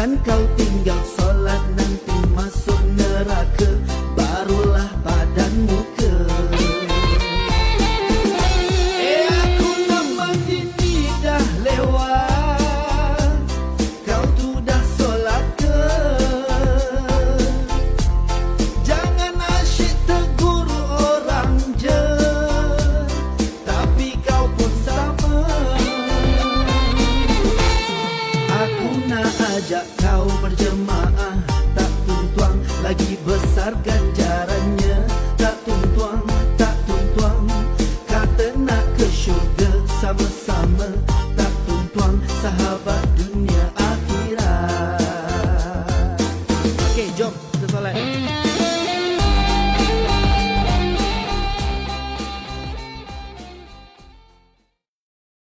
jangan kau tinggal solat nanti masuk neraka. ajak kau berjemaah. Tak tuntuang lagi besar ganjarannya. Tak tuntuang, tak tuntuang Kata nak ke syurga sama-sama. Tak tuntuang sahabat dunia